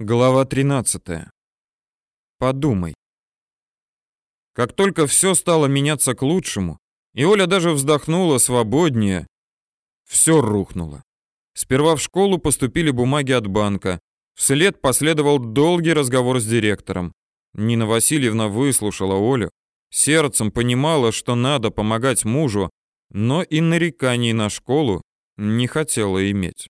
Глава 13. Подумай. Как только все стало меняться к лучшему, и Оля даже вздохнула свободнее, все рухнуло. Сперва в школу поступили бумаги от банка. Вслед последовал долгий разговор с директором. Нина Васильевна выслушала Олю, сердцем понимала, что надо помогать мужу, но и нареканий на школу не хотела иметь.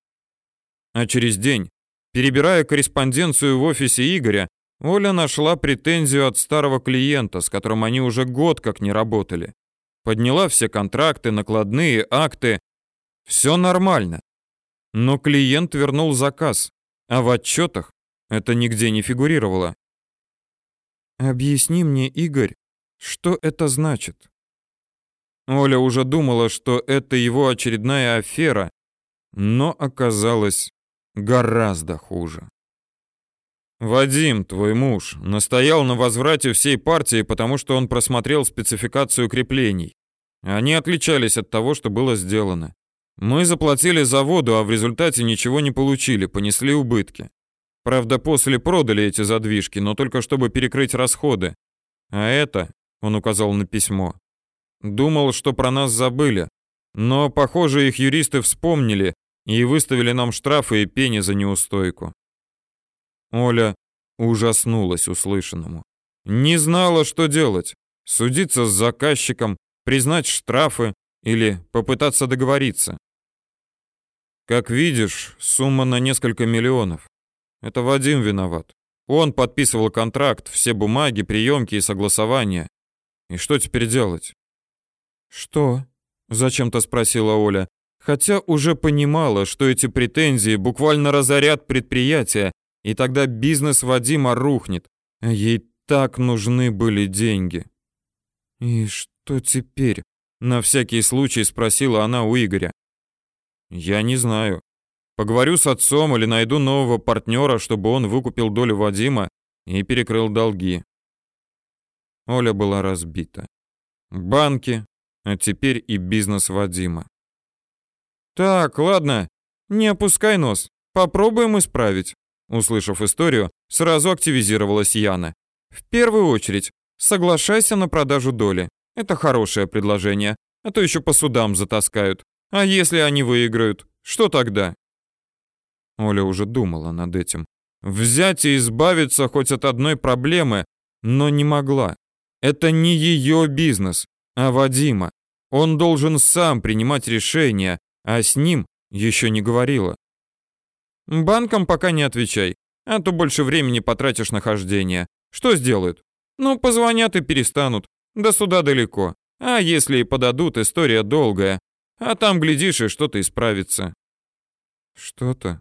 А через день Перебирая корреспонденцию в офисе Игоря, Оля нашла претензию от старого клиента, с которым они уже год как не работали. Подняла все контракты, накладные, акты. Все нормально. Но клиент вернул заказ, а в отчетах это нигде не фигурировало. «Объясни мне, Игорь, что это значит?» Оля уже думала, что это его очередная афера, но оказалось гораздо хуже. Вадим, твой муж, настоял на возврате всей партии, потому что он просмотрел спецификацию креплений. Они отличались от того, что было сделано. Мы заплатили за воду, а в результате ничего не получили, понесли убытки. Правда, после продали эти задвижки, но только чтобы перекрыть расходы. А это, он указал на письмо, думал, что про нас забыли. Но, похоже, их юристы вспомнили и выставили нам штрафы и пени за неустойку. Оля ужаснулась услышанному. Не знала, что делать. Судиться с заказчиком, признать штрафы или попытаться договориться. Как видишь, сумма на несколько миллионов. Это Вадим виноват. Он подписывал контракт, все бумаги, приемки и согласования. И что теперь делать? Что? Зачем-то спросила Оля хотя уже понимала, что эти претензии буквально разорят предприятие, и тогда бизнес Вадима рухнет. Ей так нужны были деньги. «И что теперь?» — на всякий случай спросила она у Игоря. «Я не знаю. Поговорю с отцом или найду нового партнера, чтобы он выкупил долю Вадима и перекрыл долги». Оля была разбита. Банки, а теперь и бизнес Вадима. Так, ладно, не опускай нос. Попробуем исправить. Услышав историю, сразу активизировалась Яна. В первую очередь, соглашайся на продажу доли. Это хорошее предложение, а то еще по судам затаскают. А если они выиграют, что тогда? Оля уже думала над этим. Взять и избавиться хоть от одной проблемы, но не могла. Это не ее бизнес, а Вадима. Он должен сам принимать решения, а с ним еще не говорила. Банкам пока не отвечай, а то больше времени потратишь на хождение. Что сделают? Ну, позвонят и перестанут. До суда далеко. А если и подадут, история долгая. А там, глядишь, и что-то исправится. Что-то?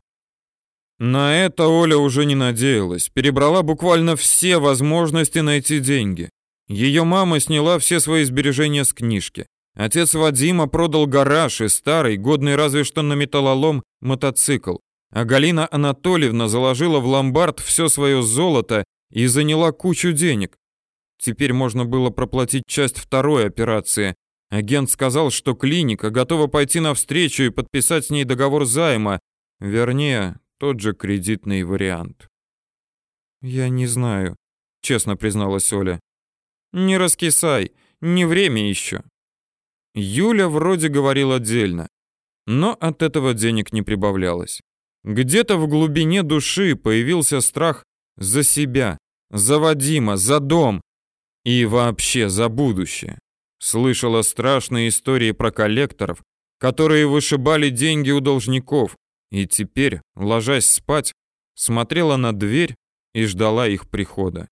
На это Оля уже не надеялась. Перебрала буквально все возможности найти деньги. Ее мама сняла все свои сбережения с книжки. Отец Вадима продал гараж и старый, годный разве что на металлолом, мотоцикл. А Галина Анатольевна заложила в ломбард все свое золото и заняла кучу денег. Теперь можно было проплатить часть второй операции. Агент сказал, что клиника готова пойти навстречу и подписать с ней договор займа, вернее, тот же кредитный вариант. «Я не знаю», — честно призналась Оля. «Не раскисай, не время еще. Юля вроде говорил отдельно, но от этого денег не прибавлялось. Где-то в глубине души появился страх за себя, за Вадима, за дом и вообще за будущее. Слышала страшные истории про коллекторов, которые вышибали деньги у должников, и теперь, ложась спать, смотрела на дверь и ждала их прихода.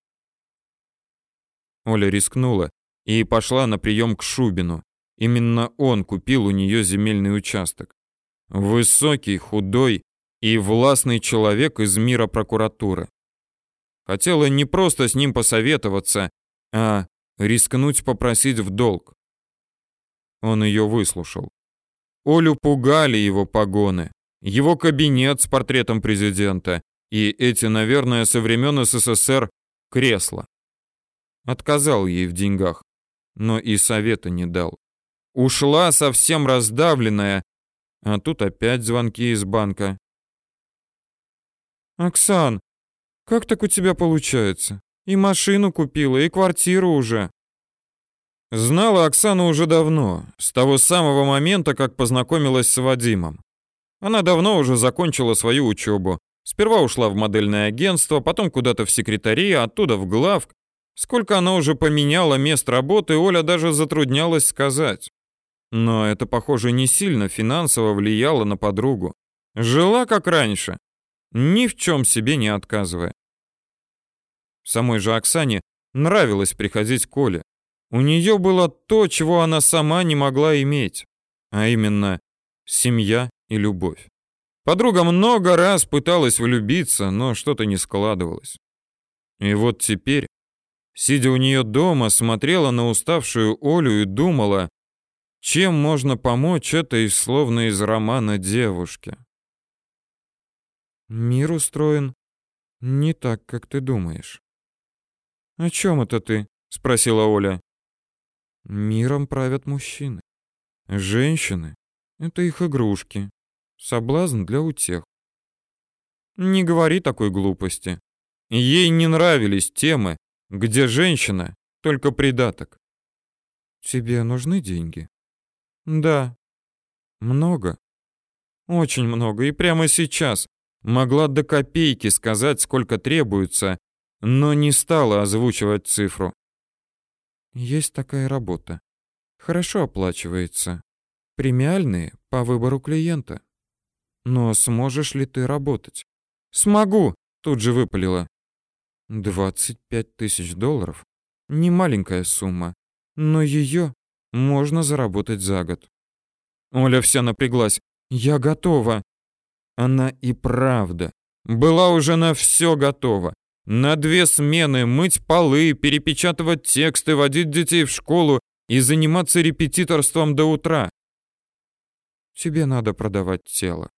Оля рискнула и пошла на прием к Шубину. Именно он купил у нее земельный участок. Высокий, худой и властный человек из мира прокуратуры. Хотела не просто с ним посоветоваться, а рискнуть попросить в долг. Он ее выслушал. Олю пугали его погоны, его кабинет с портретом президента и эти, наверное, со времен СССР кресла. Отказал ей в деньгах, но и совета не дал. Ушла совсем раздавленная, а тут опять звонки из банка. «Оксан, Как так у тебя получается? И машину купила, и квартиру уже. Знала Оксану уже давно, с того самого момента, как познакомилась с Вадимом. Она давно уже закончила свою учебу. Сперва ушла в модельное агентство, потом куда-то в секретари, оттуда в главк. Сколько она уже поменяла мест работы, Оля даже затруднялась сказать. Но это, похоже, не сильно финансово влияло на подругу. Жила как раньше, ни в чем себе не отказывая. Самой же Оксане нравилось приходить к Оле. У нее было то, чего она сама не могла иметь, а именно семья и любовь. Подруга много раз пыталась влюбиться, но что-то не складывалось. И вот теперь, сидя у нее дома, смотрела на уставшую Олю и думала, чем можно помочь этой словно из романа девушке. Мир устроен не так, как ты думаешь. О чем это ты? спросила Оля. Миром правят мужчины. Женщины — это их игрушки. Соблазн для утех. Не говори такой глупости. Ей не нравились темы, где женщина — только придаток. Тебе нужны деньги? Да. Много. Очень много. И прямо сейчас могла до копейки сказать, сколько требуется, но не стала озвучивать цифру. Есть такая работа. Хорошо оплачивается. Премиальные по выбору клиента. Но сможешь ли ты работать? Смогу, тут же выпалила. 25 тысяч долларов. Не маленькая сумма, но ее можно заработать за год. Оля вся напряглась. Я готова. Она и правда была уже на все готова. На две смены мыть полы, перепечатывать тексты, водить детей в школу и заниматься репетиторством до утра. Тебе надо продавать тело.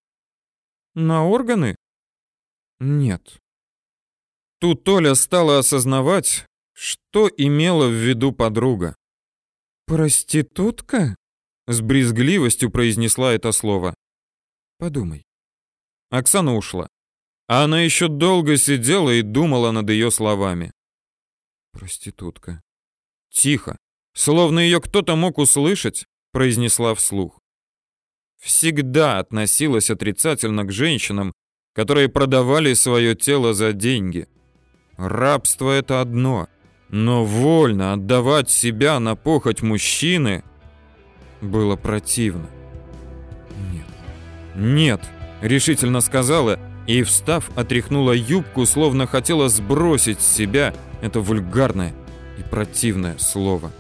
На органы? Нет. Тут Толя стала осознавать, что имела в виду подруга. «Проститутка?» — с брезгливостью произнесла это слово. «Подумай». Оксана ушла. А она еще долго сидела и думала над ее словами. Проститутка. Тихо, словно ее кто-то мог услышать, произнесла вслух. Всегда относилась отрицательно к женщинам, которые продавали свое тело за деньги. Рабство это одно, но вольно отдавать себя на похоть мужчины было противно. Нет. Нет, решительно сказала и, встав, отряхнула юбку, словно хотела сбросить с себя это вульгарное и противное слово.